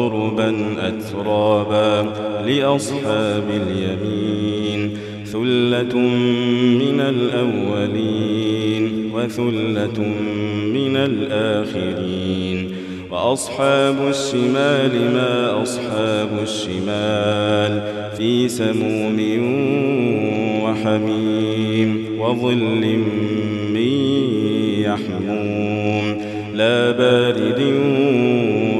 عربا أترابا لأصحاب اليمين ثلة من الأولين وثلة من الآخرين. وأصحاب الشمال ما أصحاب الشمال في سموم وحميم وظل من يحموم. لا بارد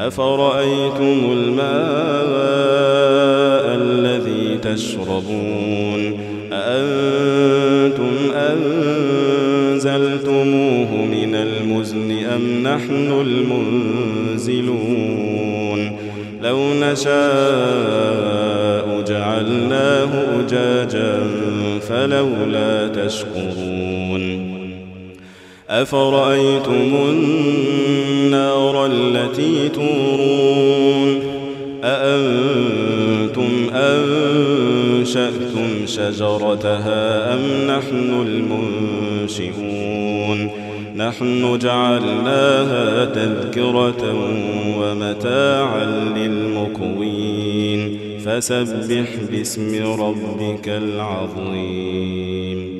أفرأيتم الماء الذي تشربون؟ أأنتم أنزلتموه من المزن أم نحن المنزلون؟ لو نشاء جعلناه أجاجا فلولا تشكرون. أفرأيتم النار التي تورون؟ أأنتم أنشأتم شجرتها أم نحن المنشئون؟ نحن جعلناها تذكرة ومتاعا للمكوين. فسبح باسم ربك العظيم.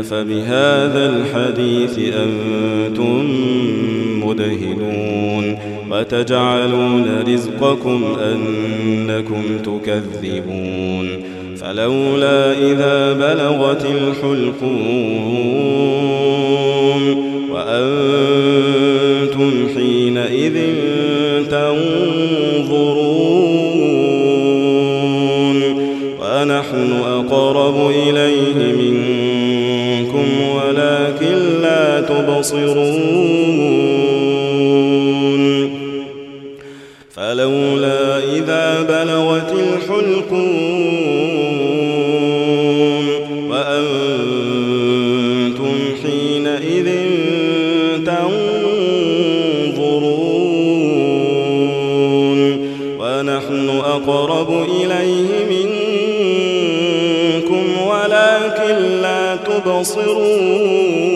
أفبهذا الحديث أنتم مدهنون وتجعلون رزقكم أنكم تكذبون فلولا إذا بلغت الحلقوم وأنتم حينئذ تنظرون ونحن أقرب إليه منكم تبصرون. فلولا إذا بلغت الحلقوم وأنتم حينئذ تنظرون. ونحن أقرب إليه منكم ولكن لا تبصرون.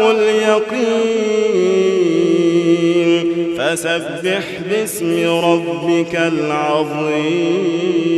اليقين. فسبح باسم ربك العظيم.